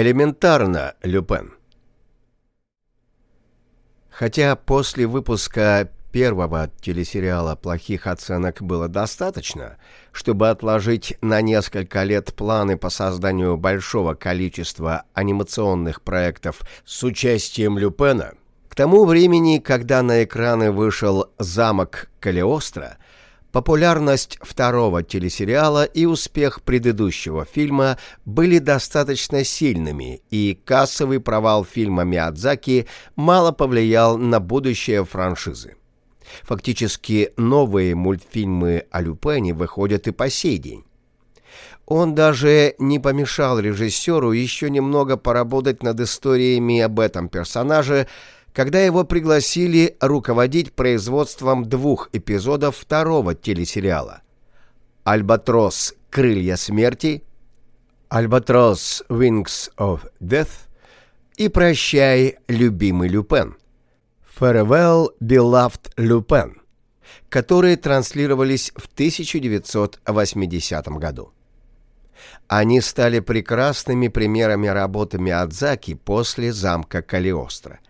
Элементарно, Люпен. Хотя после выпуска первого телесериала плохих оценок было достаточно, чтобы отложить на несколько лет планы по созданию большого количества анимационных проектов с участием Люпена, к тому времени, когда на экраны вышел «Замок Калиостро», Популярность второго телесериала и успех предыдущего фильма были достаточно сильными, и кассовый провал фильма Миядзаки мало повлиял на будущее франшизы. Фактически новые мультфильмы о Люпене выходят и по сей день. Он даже не помешал режиссеру еще немного поработать над историями об этом персонаже, когда его пригласили руководить производством двух эпизодов второго телесериала «Альбатрос. Крылья смерти», «Альбатрос. Wings of Death» и «Прощай, любимый Люпен» «Farewell, beloved Люпен», которые транслировались в 1980 году. Они стали прекрасными примерами работы Миядзаки после замка Калиостро –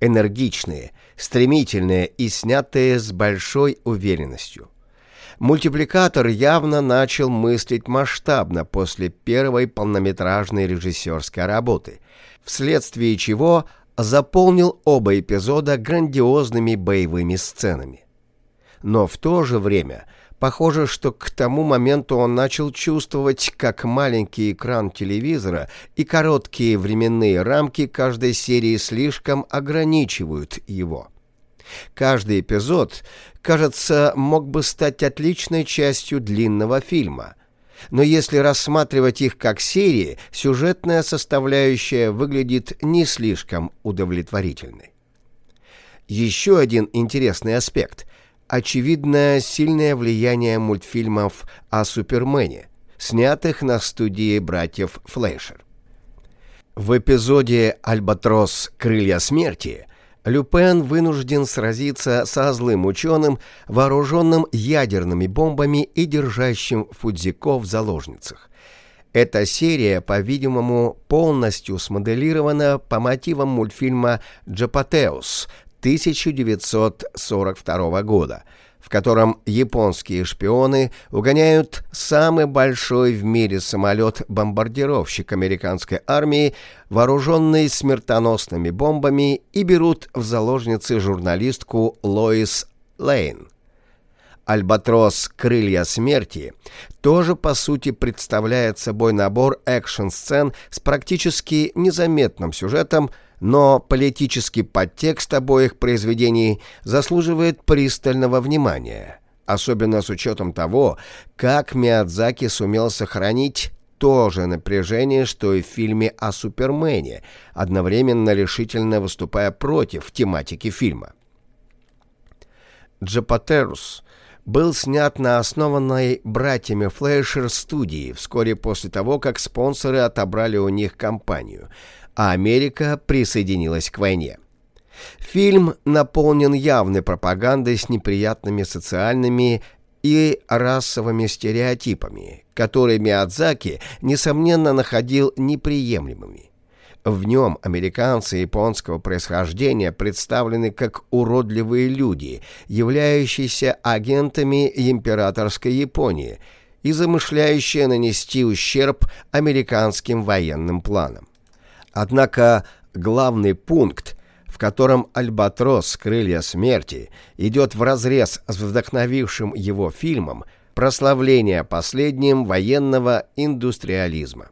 энергичные, стремительные и снятые с большой уверенностью. Мультипликатор явно начал мыслить масштабно после первой полнометражной режиссерской работы, вследствие чего заполнил оба эпизода грандиозными боевыми сценами. Но в то же время – Похоже, что к тому моменту он начал чувствовать, как маленький экран телевизора и короткие временные рамки каждой серии слишком ограничивают его. Каждый эпизод, кажется, мог бы стать отличной частью длинного фильма. Но если рассматривать их как серии, сюжетная составляющая выглядит не слишком удовлетворительной. Еще один интересный аспект – очевидно сильное влияние мультфильмов о Супермене, снятых на студии братьев Флэшер. В эпизоде «Альбатрос. Крылья смерти» Люпен вынужден сразиться со злым ученым, вооруженным ядерными бомбами и держащим Фудзико в заложницах. Эта серия, по-видимому, полностью смоделирована по мотивам мультфильма «Джапатеус» 1942 года, в котором японские шпионы угоняют самый большой в мире самолет-бомбардировщик американской армии, вооруженный смертоносными бомбами, и берут в заложницы журналистку Лоис Лейн. «Альбатрос. Крылья смерти» тоже, по сути, представляет собой набор экшн-сцен с практически незаметным сюжетом, но политический подтекст обоих произведений заслуживает пристального внимания, особенно с учетом того, как Миядзаки сумел сохранить то же напряжение, что и в фильме о Супермене, одновременно решительно выступая против тематики фильма. Джапатерус был снят на основанной братьями Флэшер студии вскоре после того, как спонсоры отобрали у них компанию – а Америка присоединилась к войне. Фильм наполнен явной пропагандой с неприятными социальными и расовыми стереотипами, которые Миядзаки, несомненно, находил неприемлемыми. В нем американцы японского происхождения представлены как уродливые люди, являющиеся агентами императорской Японии и замышляющие нанести ущерб американским военным планам. Однако главный пункт, в котором «Альбатрос. Крылья смерти» идет вразрез с вдохновившим его фильмом прославление последним военного индустриализма.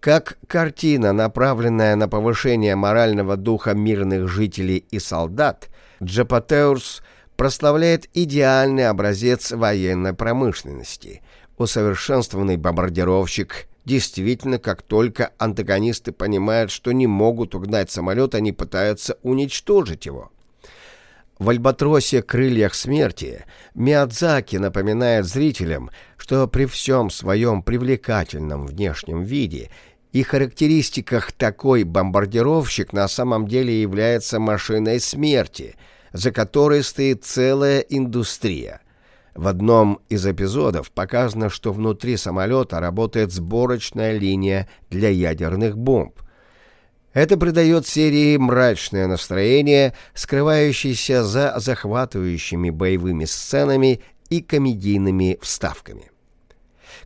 Как картина, направленная на повышение морального духа мирных жителей и солдат, Джапатеурс прославляет идеальный образец военной промышленности, усовершенствованный бомбардировщик, Действительно, как только антагонисты понимают, что не могут угнать самолет, они пытаются уничтожить его. В «Альбатросе. Крыльях смерти» Миядзаки напоминает зрителям, что при всем своем привлекательном внешнем виде и характеристиках такой бомбардировщик на самом деле является машиной смерти, за которой стоит целая индустрия – В одном из эпизодов показано, что внутри самолета работает сборочная линия для ядерных бомб. Это придает серии мрачное настроение, скрывающееся за захватывающими боевыми сценами и комедийными вставками.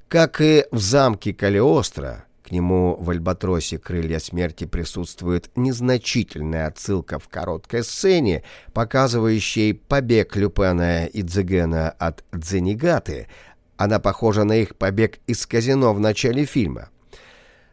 Как и в замке Калиостро, нему в «Альбатросе. Крылья смерти» присутствует незначительная отсылка в короткой сцене, показывающей побег Люпена и Дзегена от Дзенигаты. Она похожа на их побег из казино в начале фильма.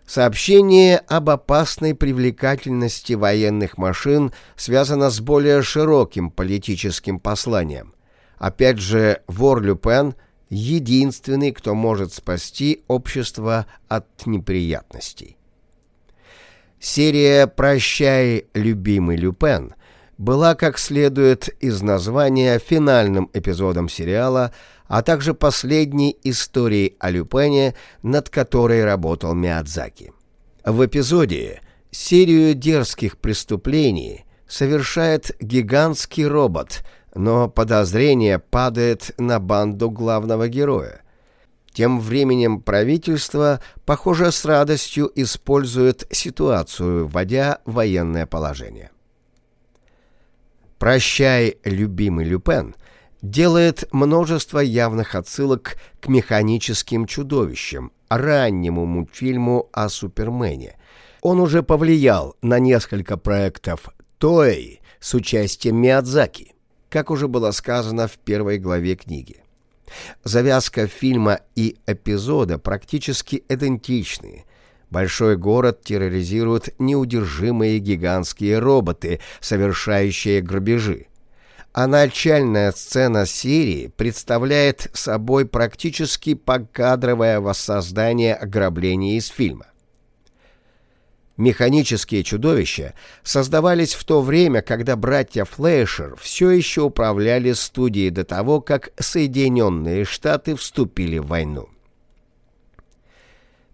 Сообщение об опасной привлекательности военных машин связано с более широким политическим посланием. Опять же, вор Люпен – единственный, кто может спасти общество от неприятностей. Серия «Прощай, любимый Люпен» была, как следует из названия, финальным эпизодом сериала, а также последней историей о Люпене, над которой работал Миядзаки. В эпизоде серию дерзких преступлений совершает гигантский робот – но подозрение падает на банду главного героя. Тем временем правительство, похоже, с радостью использует ситуацию, вводя военное положение. «Прощай, любимый Люпен» делает множество явных отсылок к механическим чудовищам, раннему мультфильму о Супермене. Он уже повлиял на несколько проектов Той с участием Миядзаки как уже было сказано в первой главе книги. Завязка фильма и эпизода практически идентичны. Большой город терроризирует неудержимые гигантские роботы, совершающие грабежи. А начальная сцена серии представляет собой практически покадровое воссоздание ограбления из фильма. Механические чудовища создавались в то время, когда братья Флэшер все еще управляли студией до того, как Соединенные Штаты вступили в войну.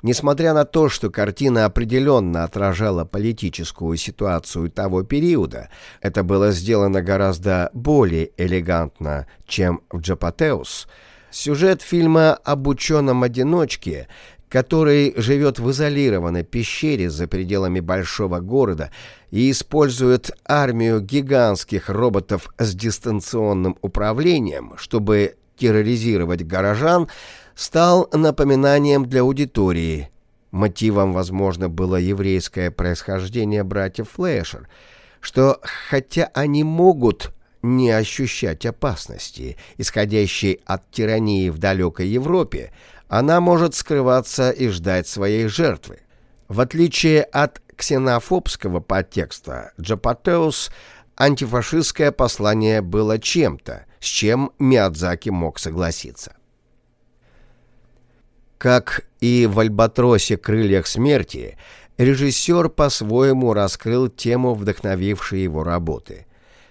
Несмотря на то, что картина определенно отражала политическую ситуацию того периода, это было сделано гораздо более элегантно, чем в «Джапатеус», Сюжет фильма об ученом-одиночке который живет в изолированной пещере за пределами большого города и использует армию гигантских роботов с дистанционным управлением, чтобы терроризировать горожан, стал напоминанием для аудитории. Мотивом, возможно, было еврейское происхождение братьев Флэшер, что хотя они могут не ощущать опасности, исходящей от тирании в далекой Европе, она может скрываться и ждать своей жертвы. В отличие от ксенофобского подтекста, Джапатеус антифашистское послание было чем-то, с чем Миядзаки мог согласиться. Как и в «Альбатросе. Крыльях смерти», режиссер по-своему раскрыл тему, вдохновившей его работы.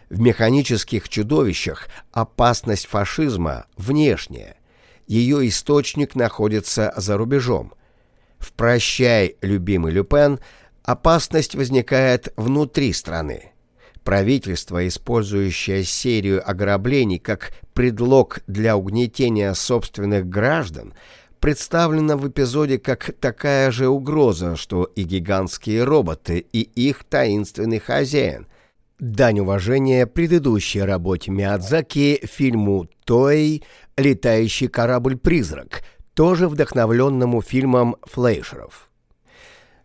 В «Механических чудовищах» опасность фашизма внешняя, ее источник находится за рубежом. В «Прощай, любимый Люпен» опасность возникает внутри страны. Правительство, использующее серию ограблений как предлог для угнетения собственных граждан, представлено в эпизоде как такая же угроза, что и гигантские роботы, и их таинственный хозяин. Дань уважения предыдущей работе Миядзаки фильму «Той» «Летающий корабль-призрак», тоже вдохновленному фильмом Флейшеров.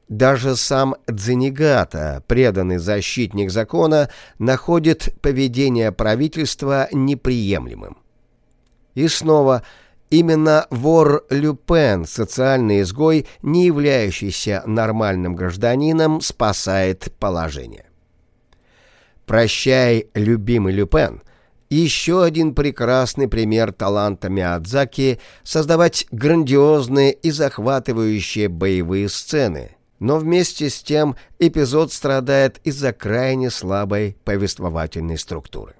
Даже сам Дзенигата, преданный защитник закона, находит поведение правительства неприемлемым. И снова, именно вор Люпен, социальный изгой, не являющийся нормальным гражданином, спасает положение. «Прощай, любимый Люпен» еще один прекрасный пример таланта Миядзаки создавать грандиозные и захватывающие боевые сцены. Но вместе с тем эпизод страдает из-за крайне слабой повествовательной структуры.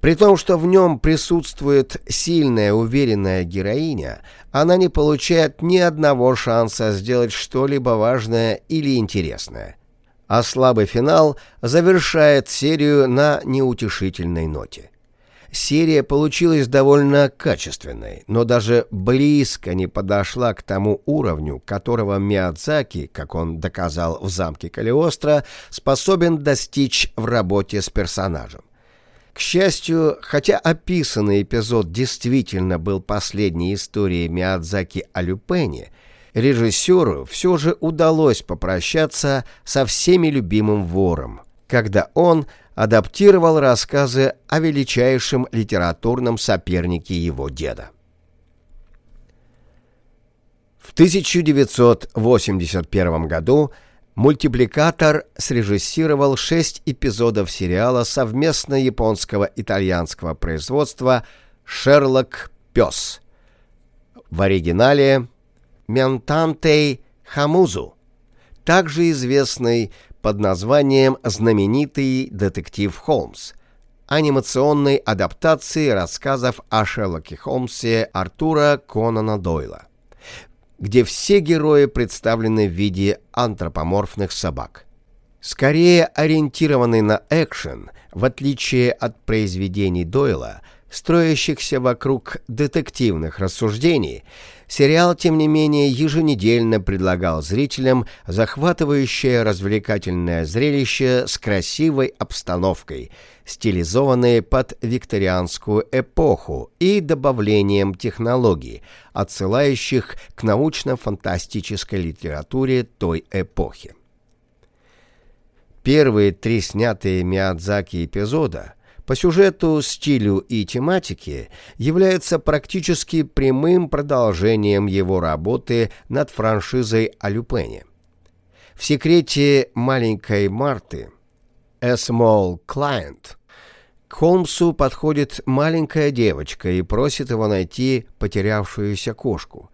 При том, что в нем присутствует сильная, уверенная героиня, она не получает ни одного шанса сделать что-либо важное или интересное – а слабый финал завершает серию на неутешительной ноте. серия получилась довольно качественной, но даже близко не подошла к тому уровню, которого Миядзаки, как он доказал в «Замке Калиостро», способен достичь в работе с персонажем. К счастью, хотя описанный эпизод действительно был последней историей Миядзаки о Люпене, режиссеру все же удалось попрощаться со всеми любимым вором, когда он адаптировал рассказы о величайшем литературном сопернике его деда. В 1981 году мультипликатор срежиссировал шесть эпизодов сериала совместно японского-итальянского производства «Шерлок Пес». В оригинале «Ментантей Хамузу», также известный под названием «Знаменитый детектив Холмс», анимационной адаптации рассказов о Шерлоке Холмсе Артура Конана Дойла, где все герои представлены в виде антропоморфных собак. Скорее ориентированный на экшен, в отличие от произведений Дойла, строящихся вокруг детективных рассуждений, Сериал, тем не менее, еженедельно предлагал зрителям захватывающее развлекательное зрелище с красивой обстановкой, стилизованное под викторианскую эпоху и добавлением технологий, отсылающих к научно-фантастической литературе той эпохи. Первые три снятые Миядзаки эпизода – по сюжету, стилю и тематике является практически прямым продолжением его работы над франшизой о Люпене. В секрете маленькой Марты «A Small Client» к Холмсу подходит маленькая девочка и просит его найти потерявшуюся кошку.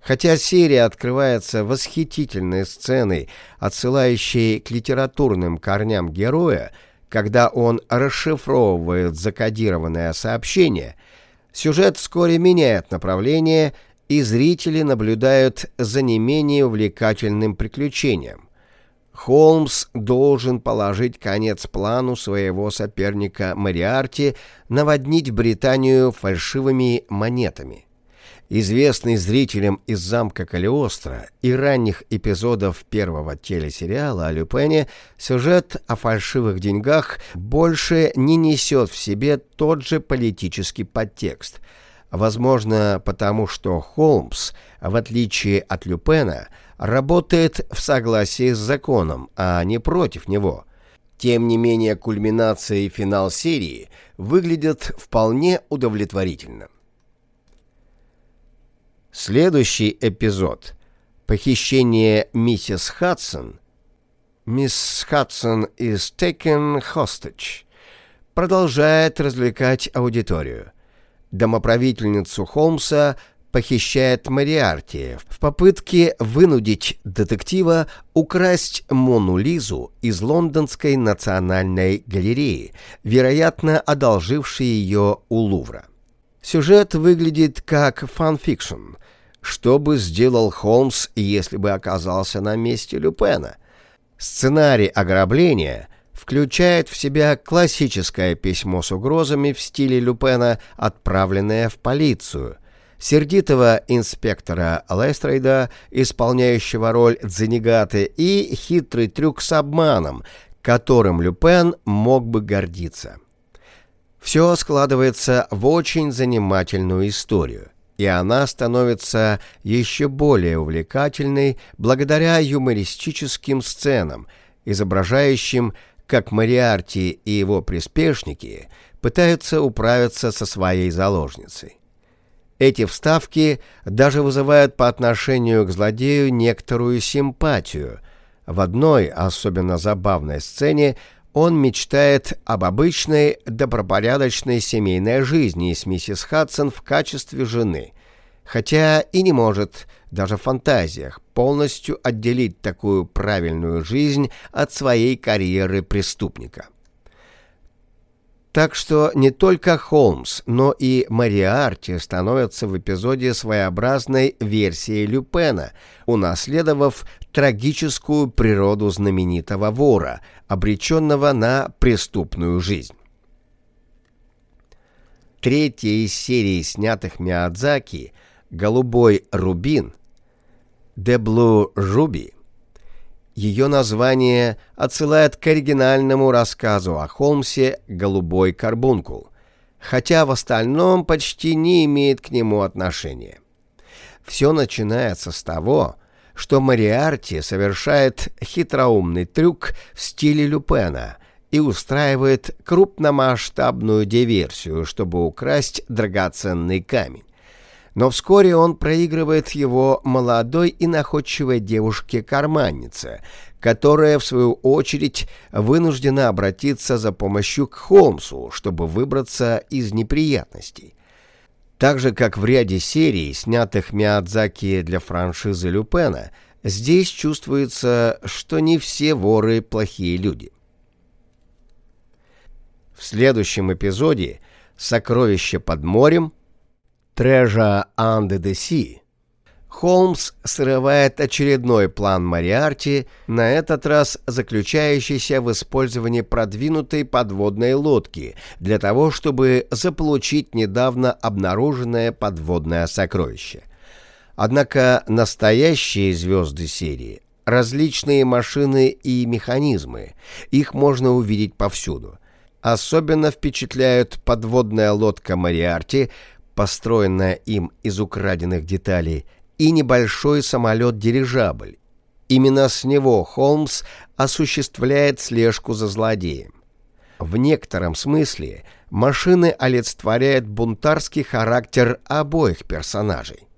Хотя серия открывается восхитительной сценой, отсылающей к литературным корням героя, когда он расшифровывает закодированное сообщение, сюжет вскоре меняет направление, и зрители наблюдают за не менее увлекательным приключением. Холмс должен положить конец плану своего соперника Мариарти наводнить Британию фальшивыми монетами известный зрителям из замка Калиостро и ранних эпизодов первого телесериала о Люпене, сюжет о фальшивых деньгах больше не несет в себе тот же политический подтекст. Возможно, потому что Холмс, в отличие от Люпена, работает в согласии с законом, а не против него. Тем не менее, кульминация и финал серии выглядят вполне удовлетворительно. Следующий эпизод «Похищение миссис Хадсон» «Мисс Хадсон is taken hostage» продолжает развлекать аудиторию. Домоправительницу Холмса похищает Мариарти в попытке вынудить детектива украсть Мону Лизу из Лондонской национальной галереи, вероятно, одолжившей ее у Лувра. Сюжет выглядит как фанфикшн. Что бы сделал Холмс, если бы оказался на месте Люпена? Сценарий ограбления включает в себя классическое письмо с угрозами в стиле Люпена, отправленное в полицию, сердитого инспектора Лестрейда, исполняющего роль Дзенигаты, и хитрый трюк с обманом, которым Люпен мог бы гордиться. Все складывается в очень занимательную историю, и она становится еще более увлекательной благодаря юмористическим сценам, изображающим, как Мариарти и его приспешники пытаются управиться со своей заложницей. Эти вставки даже вызывают по отношению к злодею некоторую симпатию. В одной особенно забавной сцене он мечтает об обычной, добропорядочной семейной жизни с миссис Хадсон в качестве жены, хотя и не может, даже в фантазиях, полностью отделить такую правильную жизнь от своей карьеры преступника. Так что не только Холмс, но и Мариарти становятся в эпизоде своеобразной версией Люпена, унаследовав трагическую природу знаменитого вора, обреченного на преступную жизнь. третья из серии снятых Миядзаки «Голубой рубин» «The Blue Ruby» Ее название отсылает к оригинальному рассказу о Холмсе «Голубой карбункул», хотя в остальном почти не имеет к нему отношения. Все начинается с того, что Мариарти совершает хитроумный трюк в стиле Люпена и устраивает крупномасштабную диверсию, чтобы украсть драгоценный камень. Но вскоре он проигрывает его молодой и находчивой девушке-карманнице, которая, в свою очередь, вынуждена обратиться за помощью к Холмсу, чтобы выбраться из неприятностей. Так же, как в ряде серий, снятых Миядзаки для франшизы Люпена, здесь чувствуется, что не все воры плохие люди. В следующем эпизоде «Сокровище под морем» «Treasure under the Sea» Холмс срывает очередной план Мариарти, на этот раз заключающийся в использовании продвинутой подводной лодки для того, чтобы заполучить недавно обнаруженное подводное сокровище. Однако настоящие звезды серии – различные машины и механизмы, их можно увидеть повсюду. Особенно впечатляют подводная лодка Мариарти, построенная им из украденных деталей – и небольшой самолет-дирижабль. Именно с него Холмс осуществляет слежку за злодеем. В некотором смысле машины олицетворяют бунтарский характер обоих персонажей.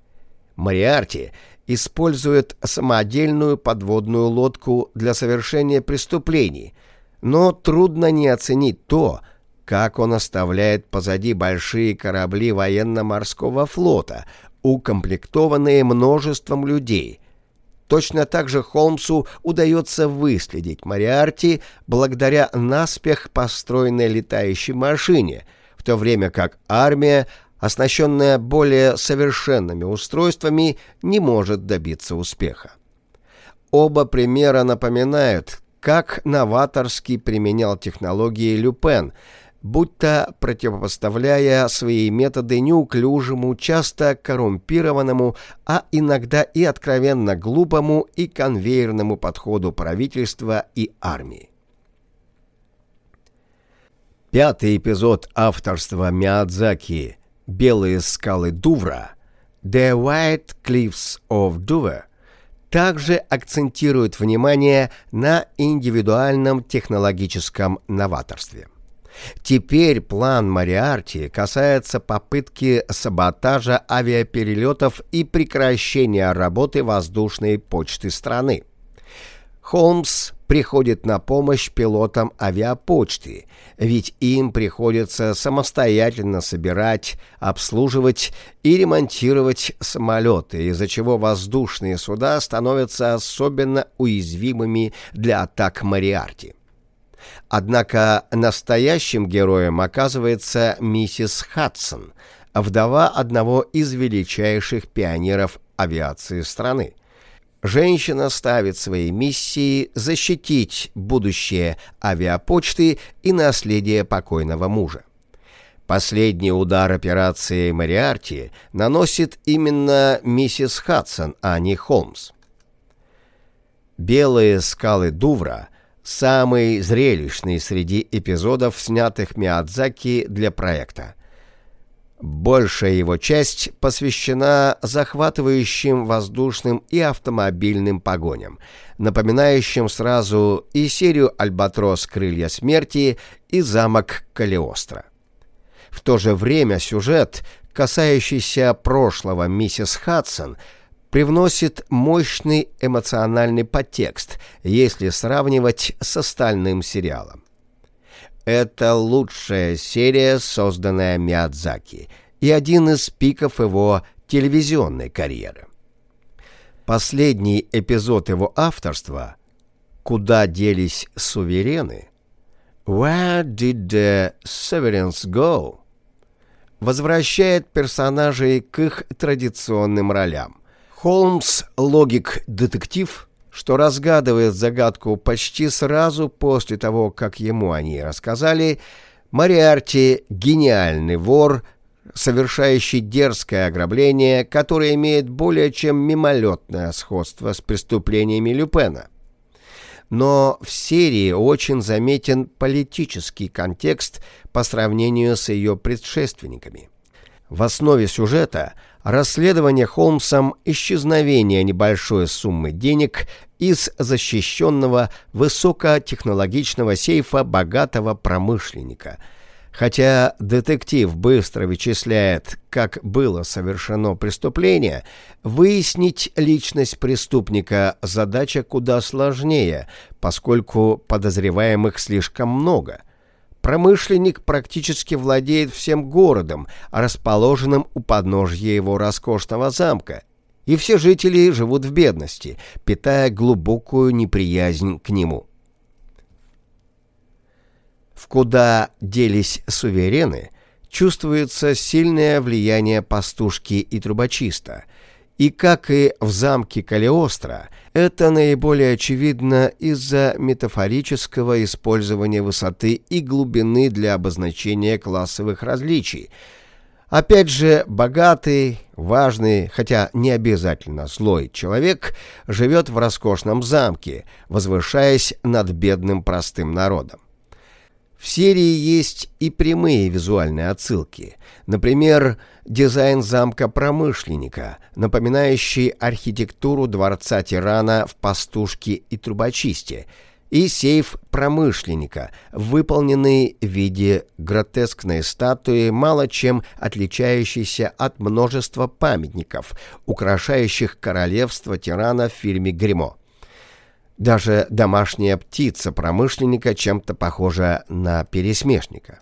Мариарти использует самодельную подводную лодку для совершения преступлений, но трудно не оценить то, как он оставляет позади большие корабли военно-морского флота, укомплектованные множеством людей. Точно так же Холмсу удается выследить Мариарти благодаря наспех построенной летающей машине, в то время как армия, оснащенная более совершенными устройствами, не может добиться успеха. Оба примера напоминают, как новаторски применял технологии Люпен – будто противопоставляя свои методы неуклюжему, часто коррумпированному, а иногда и откровенно глупому и конвейерному подходу правительства и армии. Пятый эпизод авторства Миядзаки «Белые скалы Дувра» «The White Cliffs of Dover» также акцентирует внимание на индивидуальном технологическом новаторстве. Теперь план Мариарти касается попытки саботажа авиаперелетов и прекращения работы воздушной почты страны. Холмс приходит на помощь пилотам авиапочты, ведь им приходится самостоятельно собирать, обслуживать и ремонтировать самолеты, из-за чего воздушные суда становятся особенно уязвимыми для атак Мариарти. Однако настоящим героем оказывается миссис Хадсон, вдова одного из величайших пионеров авиации страны. Женщина ставит своей миссией защитить будущее авиапочты и наследие покойного мужа. Последний удар операции Мариарти наносит именно миссис Хадсон, а не Холмс. Белые скалы Дувра самый зрелищный среди эпизодов, снятых Миядзаки для проекта. Большая его часть посвящена захватывающим воздушным и автомобильным погоням, напоминающим сразу и серию «Альбатрос. Крылья смерти» и «Замок Калиостро». В то же время сюжет, касающийся прошлого миссис Хадсон – привносит мощный эмоциональный подтекст, если сравнивать с остальным сериалом. Это лучшая серия, созданная Миядзаки, и один из пиков его телевизионной карьеры. Последний эпизод его авторства «Куда делись суверены?» «Where did the sovereigns go?» возвращает персонажей к их традиционным ролям. Холмс — логик-детектив, что разгадывает загадку почти сразу после того, как ему о ней рассказали, Мариарти – гениальный вор, совершающий дерзкое ограбление, которое имеет более чем мимолетное сходство с преступлениями Люпена. Но в серии очень заметен политический контекст по сравнению с ее предшественниками. В основе сюжета – расследование Холмсом исчезновения небольшой суммы денег из защищенного высокотехнологичного сейфа богатого промышленника – Хотя детектив быстро вычисляет, как было совершено преступление, выяснить личность преступника задача куда сложнее, поскольку подозреваемых слишком много. Промышленник практически владеет всем городом, расположенным у подножья его роскошного замка, и все жители живут в бедности, питая глубокую неприязнь к нему. В куда делись суверены, чувствуется сильное влияние пастушки и трубочиста, и, как и в замке Калиостро, это наиболее очевидно из-за метафорического использования высоты и глубины для обозначения классовых различий. Опять же, богатый, важный, хотя не обязательно злой человек живет в роскошном замке, возвышаясь над бедным простым народом. В серии есть и прямые визуальные отсылки. Например, дизайн замка промышленника, напоминающий архитектуру дворца тирана в пастушке и трубочисте, и сейф промышленника, выполненный в виде гротескной статуи, мало чем отличающейся от множества памятников, украшающих королевство тирана в фильме «Гримо». Даже домашняя птица промышленника чем-то похожа на пересмешника.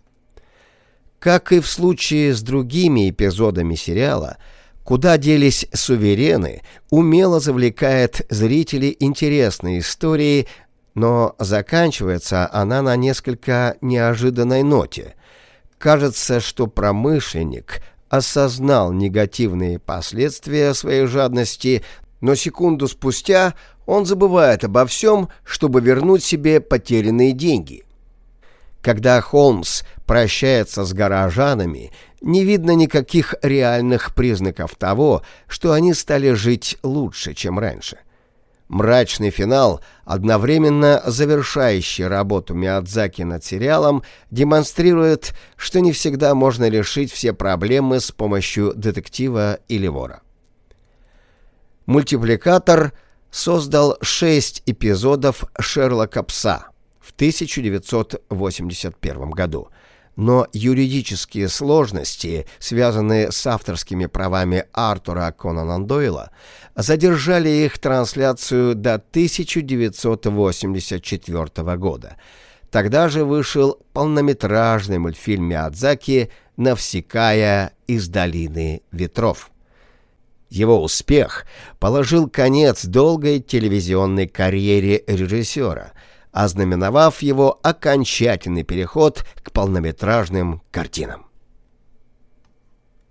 Как и в случае с другими эпизодами сериала, «Куда делись суверены» умело завлекает зрителей интересной историей, но заканчивается она на несколько неожиданной ноте. Кажется, что промышленник осознал негативные последствия своей жадности, но секунду спустя он забывает обо всем, чтобы вернуть себе потерянные деньги. Когда Холмс прощается с горожанами, не видно никаких реальных признаков того, что они стали жить лучше, чем раньше. Мрачный финал, одновременно завершающий работу Миядзаки над сериалом, демонстрирует, что не всегда можно решить все проблемы с помощью детектива или вора. Мультипликатор – создал шесть эпизодов «Шерлока Пса» в 1981 году, но юридические сложности, связанные с авторскими правами Артура Конана Дойла, задержали их трансляцию до 1984 года. Тогда же вышел полнометражный мультфильм Миядзаки «Навсекая из долины ветров». Его успех положил конец долгой телевизионной карьере режиссера, ознаменовав его окончательный переход к полнометражным картинам.